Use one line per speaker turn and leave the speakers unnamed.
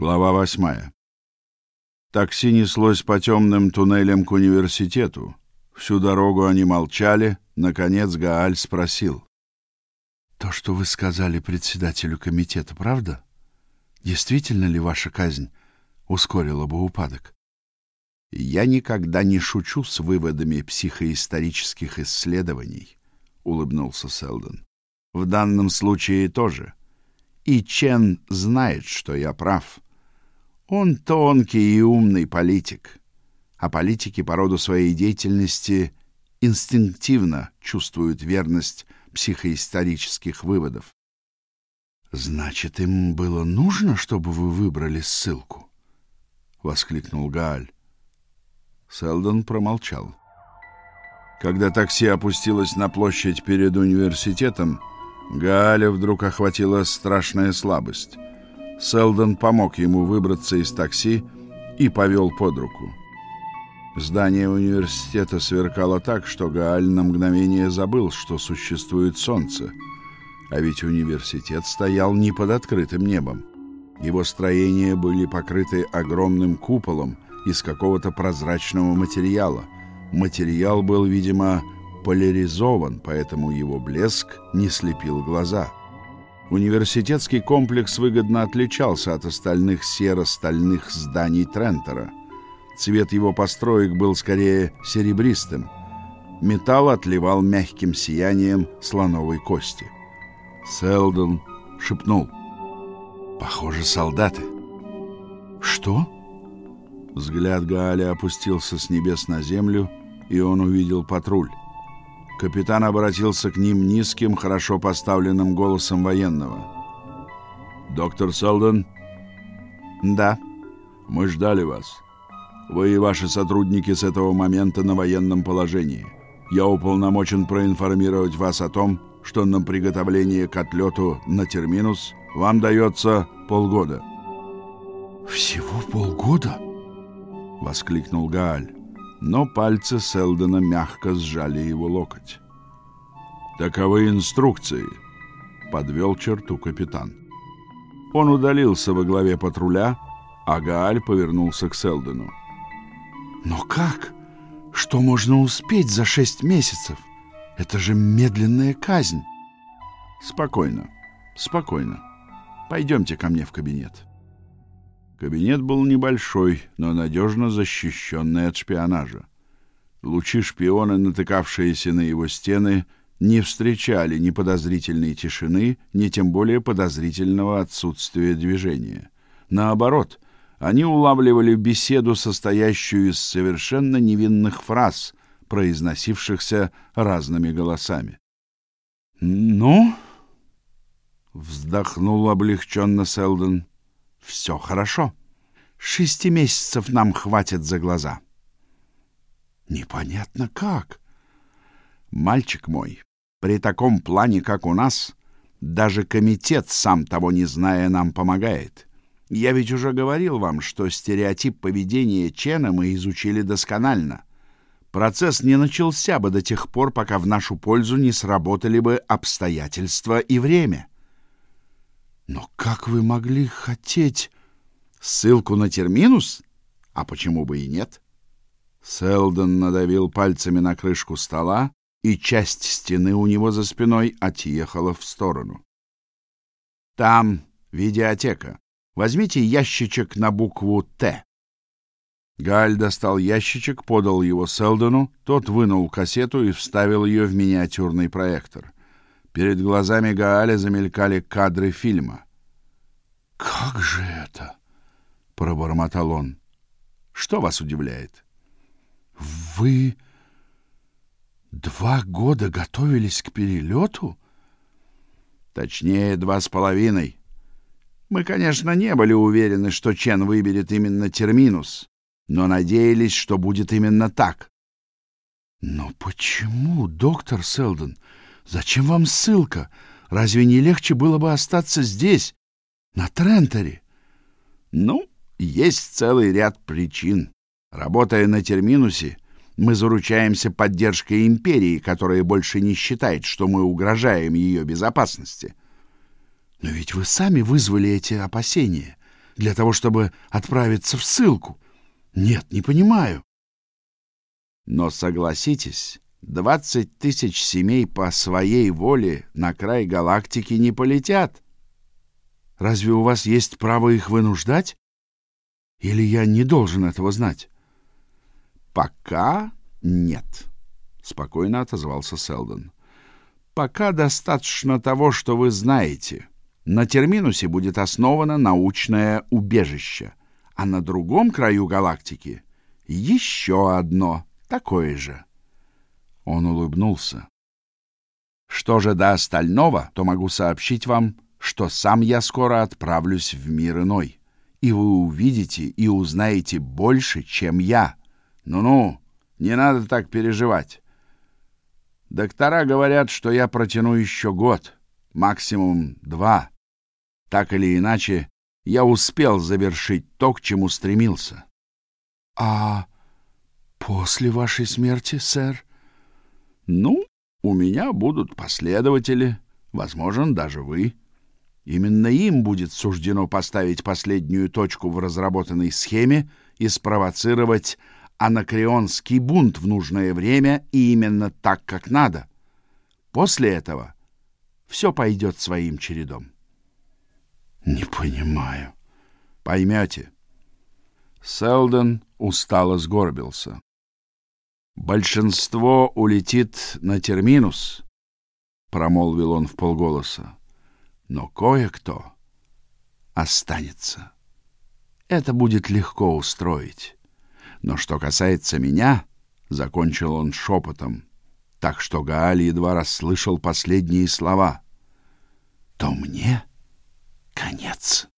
Глава восьмая. Такси неслось по темным туннелям к университету. Всю дорогу они молчали. Наконец Гааль спросил.
«То, что вы сказали председателю комитета, правда? Действительно ли ваша казнь ускорила бы упадок?»
«Я никогда не шучу с выводами психоисторических исследований», — улыбнулся Селдон. «В данном случае тоже. И Чен знает, что я прав». Он тонкий и умный политик, а политики по роду своей деятельности инстинктивно чувствуют верность психоисторических выводов.
Значит, им было нужно, чтобы вы выбрали ссылку, воскликнул Гааль.
Селдон промолчал. Когда такси опустилось на площадь перед университетом, Гааля вдруг охватила страшная слабость. Селдон помог ему выбраться из такси и повел под руку. Здание университета сверкало так, что Гааль на мгновение забыл, что существует солнце. А ведь университет стоял не под открытым небом. Его строения были покрыты огромным куполом из какого-то прозрачного материала. Материал был, видимо, поляризован, поэтому его блеск не слепил глаза. — Университетский комплекс выгодно отличался от остальных серо-стальных зданий Трентера. Цвет его построек был скорее серебристым. Металл отливал мягким сиянием слоновой кости. Селдон шепнул. «Похоже, солдаты».
«Что?»
Взгляд Гаали опустился с небес на землю, и он увидел патруль. Капитан обратился к ним низким, хорошо поставленным голосом военного. «Доктор Селдон?»
«Да».
«Мы ждали вас. Вы и ваши сотрудники с этого момента на военном положении. Я уполномочен проинформировать вас о том, что на приготовление к отлету на терминус вам дается полгода».
«Всего полгода?»
— воскликнул Гааль но пальцы Селдона мягко сжали его локоть. «Таковы инструкции», — подвел черту капитан. Он удалился во главе патруля, а Гааль повернулся к Селдону.
«Но как? Что можно успеть за шесть месяцев? Это же медленная казнь!»
«Спокойно, спокойно. Пойдемте ко мне в кабинет». Кабинет был небольшой, но надежно защищенный от шпионажа. Лучи шпиона, натыкавшиеся на его стены, не встречали ни подозрительной тишины, ни тем более подозрительного отсутствия движения. Наоборот, они улавливали беседу, состоящую из совершенно невинных фраз, произносившихся разными голосами.
«Ну?» — вздохнул облегченно Селдон. Все хорошо. Шести месяцев нам хватит за глаза.
Непонятно как. Мальчик мой, при таком плане, как у нас, даже комитет, сам того не зная, нам помогает. Я ведь уже говорил вам, что стереотип поведения Чена мы изучили досконально. Процесс не начался бы до тех пор, пока в нашу пользу не сработали бы обстоятельства и время.
Но как вы могли хотеть
ссылку на терминус? А почему бы и нет? Селдон надавил пальцами на крышку стола, и часть стены у него за спиной отъехала в сторону. Там видеотека. Возьмите ящичек на букву Т. Галь достал ящичек, подал его Селдону, тот вынул кассету и вставил ее в миниатюрный проектор. Перед глазами Гааля замелькали кадры фильма.
«Как же это?» — пробормотал он.
«Что вас удивляет?»
«Вы два года готовились к перелету?»
«Точнее, два с половиной. Мы, конечно, не были уверены, что Чен выберет именно терминус, но надеялись, что будет именно так».
«Но почему, доктор Селдон?» Зачем вам ссылка? Разве не легче было бы остаться здесь, на Трентере?
Ну, есть целый ряд причин. Работая на терминусе, мы заручаемся поддержкой империи, которая больше не считает, что мы угрожаем ее безопасности.
Но ведь вы сами вызвали эти опасения. для того, чтобы отправиться в ссылку? Нет, не понимаю.
Но согласитесь, двадцать тысяч семей по своей воле на край галактики не полетят.
Разве у вас есть право их вынуждать? Или я не должен этого знать?
Пока нет, спокойно отозвался Селдон. Пока достаточно того, что вы знаете. На терминусе будет основано научное убежище, а на другом краю галактики еще одно такое же. Он улыбнулся. Что же до остального, то могу сообщить вам, что сам я скоро отправлюсь в мир иной, и вы увидите и узнаете больше, чем я. Ну-ну, не надо так переживать. Доктора говорят, что я протяну еще год, максимум два. Так или иначе, я успел завершить то, к чему стремился.
А после вашей смерти, сэр?
Ну, у меня будут последователи, возможно, даже вы. Именно им будет суждено поставить последнюю точку в разработанной схеме и спровоцировать анакреонский бунт в нужное время и именно так, как надо. После этого все пойдет своим чередом.
Не понимаю.
Поймете. Селдон устало сгорбился. Большинство улетит на терминус, промолвил он в полголоса. Но кое-кто останется. Это будет легко устроить. Но что касается меня, закончил он шепотом, так что Гааль едва расслышал последние слова, то мне конец.